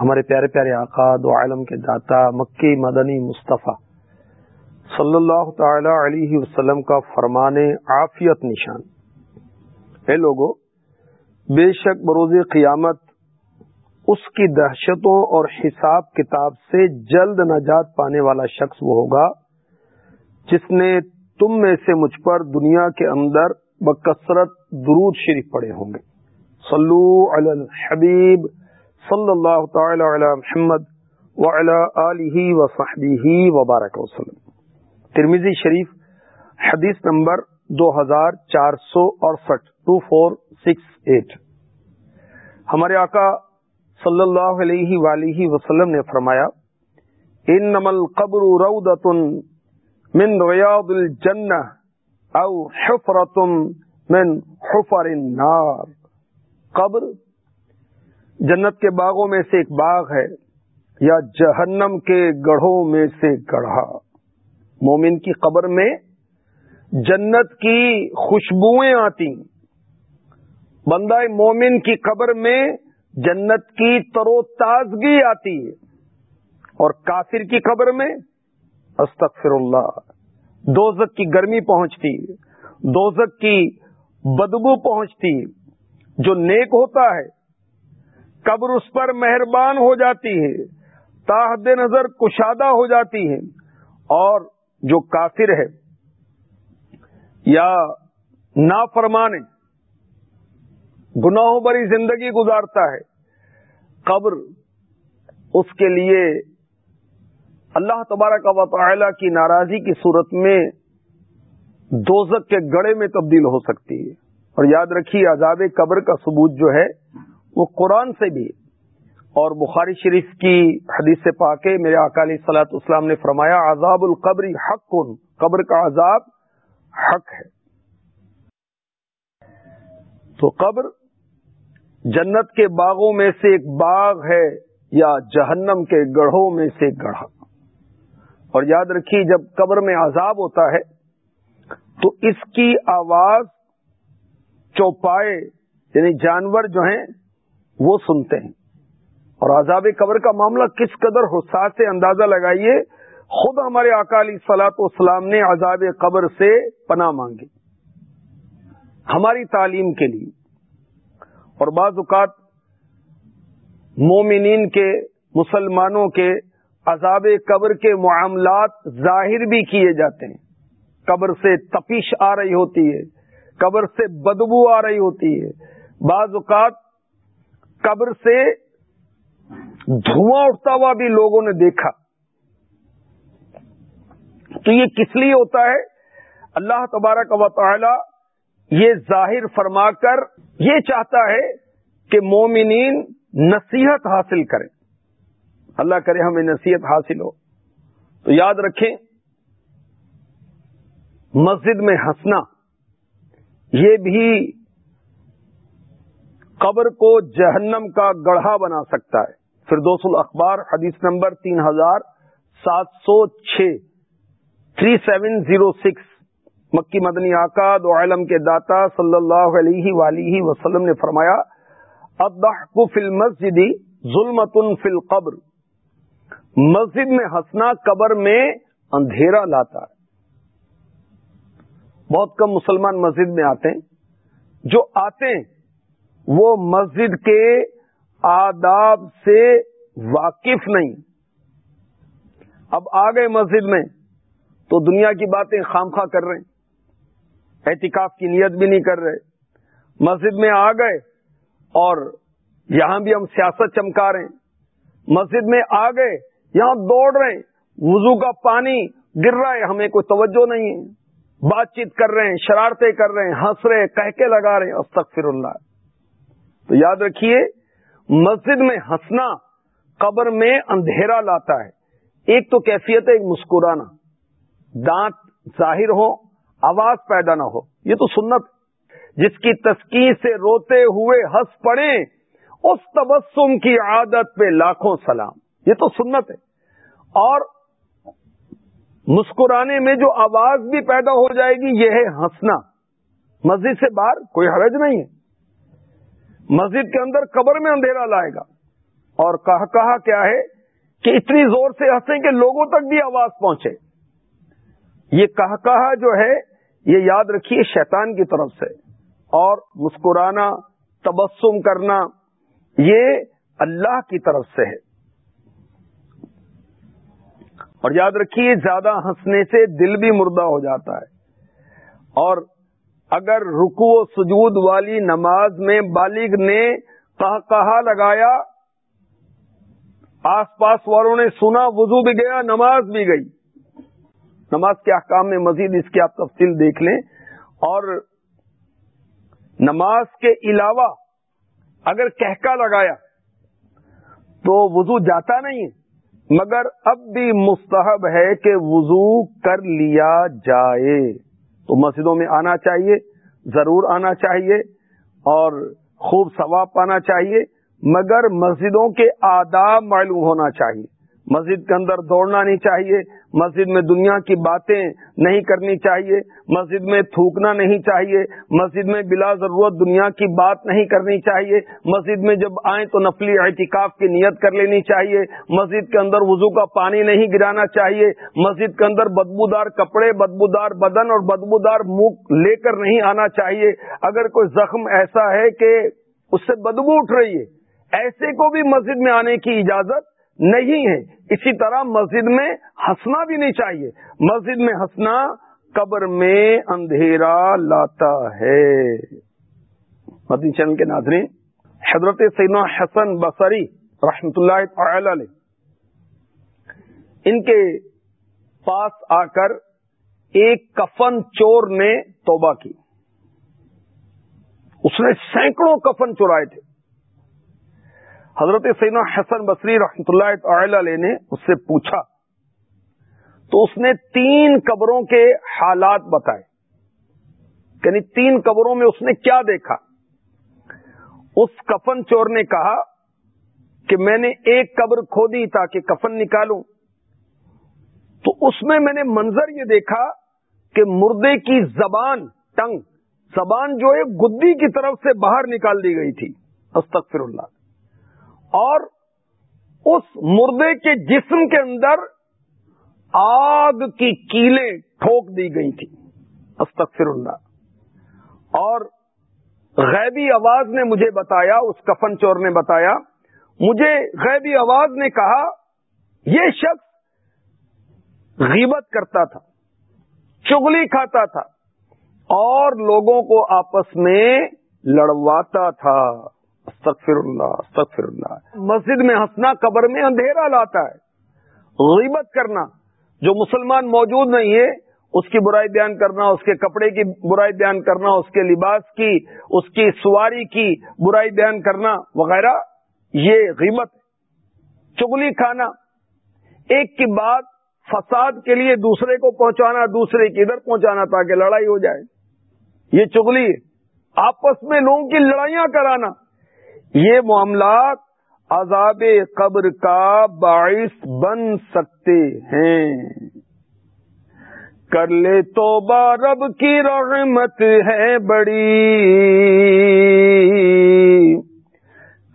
ہمارے پیارے پیارے آقا، دو عالم کے داتا، مکی مدنی مصطفیٰ صلی اللہ تعالی علیہ وسلم کا فرمان عافیت نشان۔ اے لوگو، بے شک بروز قیامت اس کی دہشتوں اور حساب کتاب سے جلد نجات پانے والا شخص وہ ہوگا جس نے تم میں سے مجھ پر دنیا کے اندر بکثرت درود شریف پڑے ہوں گے۔ صلو علی الحبیب صلی اللہ تعالی علی محمد وعلی آلہ وصحبہ وبارک وسلم۔ ترمیزی شریف حدیث نمبر دو ہزار چار سو اڑسٹھ ٹو فور سکس ایٹ ہمارے آقا صلی اللہ علیہ وآلہ وسلم نے فرمایا، انما القبر روضت من ریاض الجنہ او حفرت من حفر النار۔ قبر جنت کے باغوں میں سے ایک باغ ہے یا جہنم کے گڑھوں میں سے گڑھا۔ مومن کی قبر میں جنت کی خوشبوئیں آتی۔ بندہ مومن کی قبر میں جنت کی ترو تازگی آتی ہے۔ اور کافر کی قبر میں استغفر اللہ دوزک کی گرمی پہنچتی دوزک کی بدبو پہنچتی جو نیک ہوتا ہے قبر اس پر مہربان ہو جاتی ہے تاحد نظر کشادہ ہو جاتی ہے، اور جو کافر ہے یا نافرمان گناہوں بری زندگی گزارتا ہے، قبر اس کے لیے اللہ تبارک و تعالی کی ناراضی کی صورت میں دوزک کے گڑے میں تبدیل ہو سکتی ہے۔ اور یاد رکھیے، عذاب قبر کا ثبوت جو ہے وہ قرآن سے بھی اور بخاری شریف کی حدیث سے پا کے میرے اکالی سلاط اسلام نے فرمایا، عذاب القبری حق کن قبر کا عذاب حق ہے۔ تو قبر جنت کے باغوں میں سے ایک باغ ہے یا جہنم کے گڑھوں میں سے گڑھا۔ اور یاد رکھیے، جب قبر میں عذاب ہوتا ہے، تو اس کی آواز چوپائے یعنی جانور جو ہیں وہ سنتے ہیں۔ اور عذاب قبر کا معاملہ کس قدر حساس سے اندازہ لگائیے، خود ہمارے اکالی سلاط اسلام نے عذاب قبر سے پناہ مانگی۔ ہماری تعلیم کے لیے۔ اور بعض اوقات مومنین کے، مسلمانوں کے عذاب قبر کے معاملات ظاہر بھی کیے جاتے ہیں۔ قبر سے تپش آ رہی ہوتی ہے، قبر سے بدبو آ رہی ہوتی ہے۔ بعض اوقات قبر سے دھواں اٹھتا ہوا بھی لوگوں نے دیکھا۔ تو یہ کس لیے ہوتا ہے؟ اللہ تبارک و تعالی یہ ظاہر فرما کر یہ چاہتا ہے کہ مومنین نصیحت حاصل کریں۔ اللہ کرے ہمیں نصیحت حاصل ہو۔ تو یاد رکھیں، مسجد میں ہنسنا، یہ بھی قبر کو جہنم کا گڑھا بنا سکتا ہے۔ فردوس الاخبار، حدیث نمبر تین ہزار سات سو چھ، تھری سیون زیرو سکس، مکی مدنی آقا دو عالم کے داتا صلی اللہ علیہ ولی وسلم نے فرمایا ابدہ فل مسجدی ظلم فل قبر مسجد میں ہنسنا قبر میں اندھیرا لاتا۔ ہے بہت کم مسلمان مسجد میں آتے ہیں جو آتے ہیں وہ مسجد کے آداب سے واقف نہیں۔ اب آ گئے مسجد میں تو دنیا کی باتیں خام خواہ کر رہے ہیں۔ احتکاف کی نیت بھی نہیں کر رہے۔ مسجد میں آ گئے اور یہاں بھی ہم سیاست چمکا رہے ہیں۔ مسجد میں آ گئے، یہاں دوڑ رہے ہیں۔ وضو کا پانی گر رہا ہے، ہمیں کوئی توجہ نہیں ہے۔ بات چیت کر رہے ہیں، شرارتیں کر رہے ہیں، ہنس رہے کہہ کے لگا رہے ہیں، استغفر اللہ۔ تو یاد رکھیے، مسجد میں ہنسنا قبر میں اندھیرا لاتا ہے۔ ایک تو کیفیت ہے، ایک مسکرانا۔ دانت ظاہر ہو، آواز پیدا نہ ہو۔ یہ تو سنت۔ جس کی تسکین سے روتے ہوئے ہنس پڑے، اس تبسم کی عادت پہ لاکھوں سلام۔ یہ تو سنت ہے۔ اور مسکرانے میں جو آواز بھی پیدا ہو جائے گی، یہ ہے ہنسنا۔ مسجد سے باہر کوئی حرج نہیں ہے۔ مسجد کے اندر قبر میں اندھیرا لائے گا۔ اور کہا کہا کیا ہے کہ اتنی زور سے ہنسیں کہ لوگوں تک بھی آواز پہنچے۔ یہ کہا کہا جو ہے، یہ یاد رکھیے شیطان کی طرف سے۔ اور مسکرانا، تبسم کرنا، یہ اللہ کی طرف سے ہے۔ اور یاد رکھیے، زیادہ ہنسنے سے دل بھی مردہ ہو جاتا ہے۔ اور اگر رکو و سجود والی نماز میں بالغ نے کہا لگایا، آس پاس والوں نے سنا، وضو بھی گیا، نماز بھی گئی۔ نماز کے احکام میں مزید اس کی آپ تفصیل دیکھ لیں۔ اور نماز کے علاوہ اگر کہکا لگایا تو وضو جاتا نہیں۔ مگر اب بھی مستحب ہے کہ وضو کر لیا جائے۔ تو مسجدوں میں آنا چاہیے، ضرور آنا چاہیے اور خوب ثواب پانا چاہیے، مگر مسجدوں کے آداب معلوم ہونا چاہیے۔ مسجد کے اندر دوڑنا نہیں چاہیے، مسجد میں دنیا کی باتیں نہیں کرنی چاہیے، مسجد میں تھوکنا نہیں چاہیے، مسجد میں بلا ضرورت دنیا کی بات نہیں کرنی چاہیے، مسجد میں جب آئیں تو نفلی احتکاف کی نیت کر لینی چاہیے، مسجد کے اندر وضو کا پانی نہیں گرانا چاہیے، مسجد کے اندر بدبودار کپڑے، بدبودار بدن اور بدبودار منہ لے کر نہیں آنا چاہیے۔ اگر کوئی زخم ایسا ہے کہ اس سے بدبو اٹھ رہی ہے، ایسے کو بھی مسجد میں آنے کی اجازت نہیں ہے۔ اسی طرح مسجد میں ہنسنا بھی نہیں چاہیے۔ مسجد میں ہنسنا قبر میں اندھیرا لاتا ہے۔ مدنی چند کے ناظرین، حضرت سینا حسن بصری رحمت اللہ تعالی ان کے پاس آ کر ایک کفن چور نے توبہ کی۔ اس نے سینکڑوں کفن چورائے تھے۔ حضرت سینا حسن بصری رحمت اللہ علیہ نے اس سے پوچھا، تو اس نے تین قبروں کے حالات بتائے۔ یعنی تین قبروں میں اس نے کیا دیکھا؟ اس کفن چور نے کہا کہ میں نے ایک قبر کھودی تاکہ کفن نکالوں۔ تو اس میں میں نے منظر یہ دیکھا کہ مردے کی زبان، ٹنگ، زبان جو ہے، گدی کی طرف سے باہر نکال دی گئی تھی۔ استغفر اللہ۔ اور اس مردے کے جسم کے اندر آگ کی کیلیں ٹھوک دی گئی تھی استغفر اللہ۔ اور غیبی آواز نے مجھے بتایا، اس کفن چور نے بتایا۔ مجھے غیبی آواز نے کہا، یہ شخص غیبت کرتا تھا، چگلی کھاتا تھا اور لوگوں کو آپس میں لڑواتا تھا۔ استغفر اللہ استغفر اللہ مسجد میں ہنسنا، قبر میں اندھیرا لاتا ہے۔ غیبت کرنا، جو مسلمان موجود نہیں ہے، اس کی برائی بیان کرنا، اس کے کپڑے کی برائی بیان کرنا، اس کے لباس کی، اس کی سواری کی برائی بیان کرنا وغیرہ، یہ غیبت چگلی کھانا، ایک کی بات فساد کے لیے دوسرے کو پہنچانا، دوسرے کی ادھر پہنچانا تاکہ لڑائی ہو جائے۔ یہ چگلی آپس میں لوگوں کی لڑائیاں کرانا۔ یہ معاملات عذاب قبر کا باعث بن سکتے ہیں۔ کر لے تو رب کی رحمت ہے بڑی۔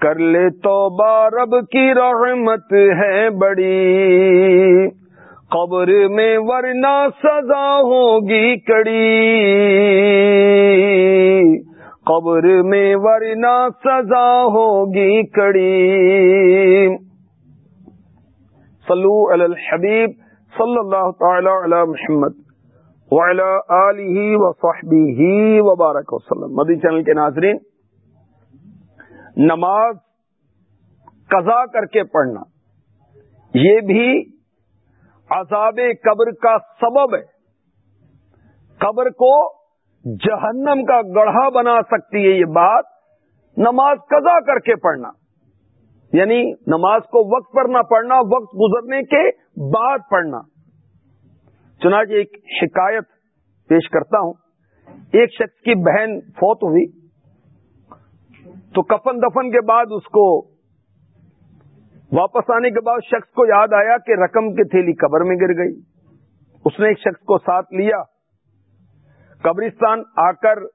کر لے تو رب کی رحمت ہے بڑی۔ قبر میں ورنہ سزا ہوگی کڑی۔ قبر میں ورنہ سزا ہوگی کڑی۔ صلو علی الحبیب صلی اللہ تعالی علی محمد وعلی آلہ وصحبہ وبارک وسلم۔ مدی چینل کے ناظرین، نماز قضا کر کے پڑھنا، یہ بھی عذاب قبر کا سبب ہے۔ قبر کو جہنم کا گڑھا بنا سکتی ہے یہ بات، نماز قضا کر کے پڑھنا۔ یعنی نماز کو وقت پر نہ پڑھنا، وقت گزرنے کے بعد پڑھنا۔ چنانچہ ایک شکایت پیش کرتا ہوں۔ ایک شخص کی بہن فوت ہوئی۔ تو کفن دفن کے بعد اس کو واپس آنے کے بعد شخص کو یاد آیا کہ رقم کی تھیلی قبر میں گر گئی۔ اس نے ایک شخص کو ساتھ لیا۔ قبرستان آ کر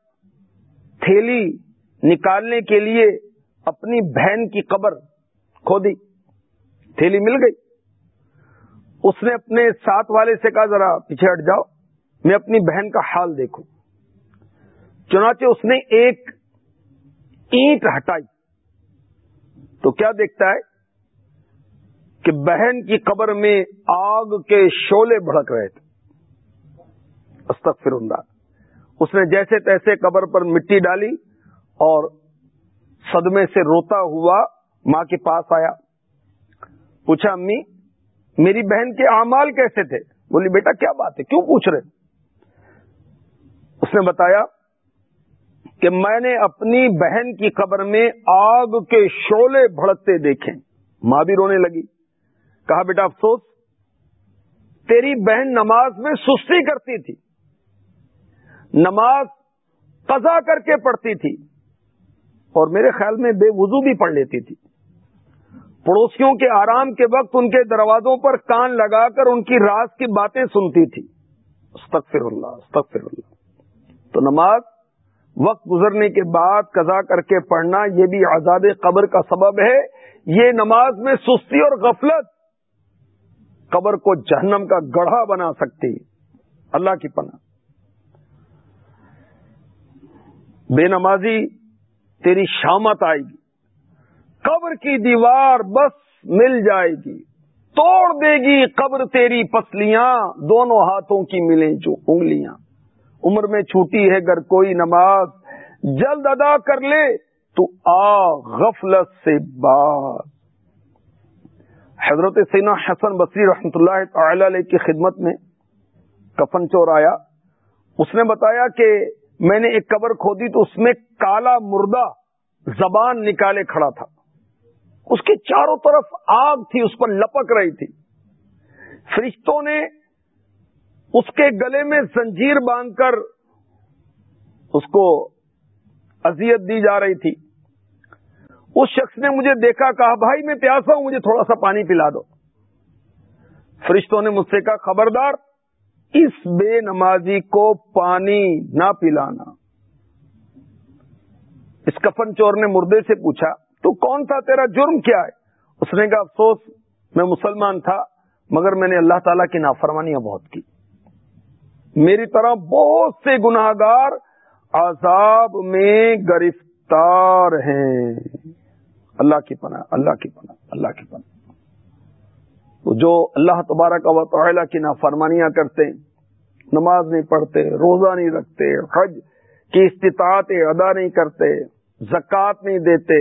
تھیلی نکالنے کے لیے اپنی بہن کی قبر کھودی۔ تھیلی مل گئی۔ اس نے اپنے ساتھ والے سے کہا، ذرا پیچھے ہٹ جاؤ، میں اپنی بہن کا حال دیکھوں۔ چنانچہ اس نے ایک اینٹ ہٹائی۔ تو کیا دیکھتا ہے کہ بہن کی قبر میں آگ کے شولے بھڑک رہے تھے۔ استغفر اللہ۔ اس نے جیسے تیسے قبر پر مٹی ڈالی اور صدمے سے روتا ہوا ماں کے پاس آیا۔ پوچھا، امی، میری بہن کے اعمال کیسے تھے؟ بولی، بیٹا، کیا بات ہے؟ کیوں پوچھ رہے؟ اس نے بتایا کہ میں نے اپنی بہن کی قبر میں آگ کے شولے بھڑکتے دیکھے۔ ماں بھی رونے لگی۔ کہا، بیٹا، افسوس، تیری بہن نماز میں سستی کرتی تھی۔ نماز قضا کر کے پڑھتی تھی اور میرے خیال میں بے وضو بھی پڑھ لیتی تھی۔ پڑوسیوں کے آرام کے وقت ان کے دروازوں پر کان لگا کر ان کی راز کی باتیں سنتی تھی۔ استغفر اللہ استغفر اللہ۔ تو نماز وقت گزرنے کے بعد قضا کر کے پڑھنا یہ بھی آزاد قبر کا سبب ہے۔ یہ نماز میں سستی اور غفلت قبر کو جہنم کا گڑھا بنا سکتی۔ اللہ کی پناہ۔ بے نمازی تیری شامت آئے گی۔ قبر کی دیوار بس مل جائے گی۔ توڑ دے گی قبر تیری پسلیاں۔ دونوں ہاتھوں کی ملیں جو انگلیاں۔ عمر میں چھوٹی ہے گر کوئی نماز جلد ادا کر لے تو آ غفلت سے بات حضرت سینا حسن بصری رحمت اللہ تعالی علیہ کی خدمت میں کفن چور آیا اس نے بتایا کہ میں نے ایک قبر کھودی تو اس میں کالا مردہ زبان نکالے کھڑا تھا۔ اس کے چاروں طرف آگ تھی، اس پر لپک رہی تھی۔ فرشتوں نے اس کے گلے میں زنجیر باندھ کر اس کو اذیت دی جا رہی تھی۔ اس شخص نے مجھے دیکھا، کہا، بھائی، میں پیاسا ہوں، مجھے تھوڑا سا پانی پلا دو۔ فرشتوں نے مجھ سے کہا، خبردار اس بے نمازی کو پانی نہ پلانا۔ اس کفن چور نے مردے سے پوچھا، تو کون سا تیرا جرم کیا ہے؟ اس نے کہا، افسوس، میں مسلمان تھا، مگر میں نے اللہ تعالی کی نافرمانیاں بہت کی۔ میری طرح بہت سے گناہ گار عذاب میں گرفتار ہیں۔ اللہ کی پناہ، اللہ کی پناہ، اللہ کی پناہ۔ جو اللہ تبارک و تعالیٰ کی نافرمانیاں کرتے، نماز نہیں پڑھتے، روزہ نہیں رکھتے، حج کی استطاعت ادا نہیں کرتے، زکوٰۃ نہیں دیتے،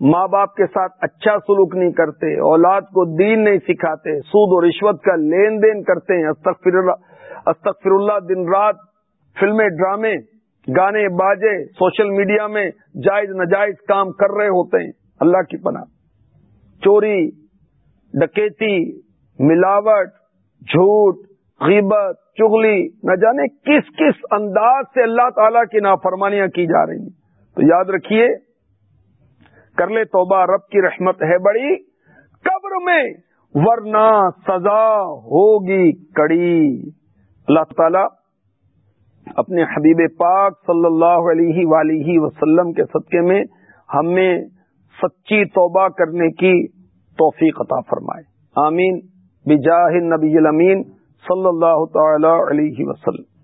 ماں باپ کے ساتھ اچھا سلوک نہیں کرتے، اولاد کو دین نہیں سکھاتے، سود و رشوت کا لین دین کرتے ہیں، استغفر اللہ استغفر اللہ دن رات فلمیں، ڈرامے، گانے، باجے، سوشل میڈیا میں جائز نجائز کام کر رہے ہوتے ہیں، اللہ کی پناہ۔ چوری ڈکیتی، ملاوٹ، جھوٹ، غیبت، چغلی، نہ جانے کس کس انداز سے اللہ تعالی کی نافرمانیاں کی جا رہی ہیں۔ تو یاد رکھیے، کر لے توبہ، رب کی رحمت ہے بڑی۔ قبر میں ورنہ سزا ہوگی کڑی۔ اللہ تعالی اپنے حبیب پاک صلی اللہ علیہ ولیہ وسلم کے صدقے میں ہمیں سچی توبہ کرنے کی توفیق عطا فرمائے۔ آمین۔ بجاہ نبی الامین صلی اللہ تعالی علیہ وسلم۔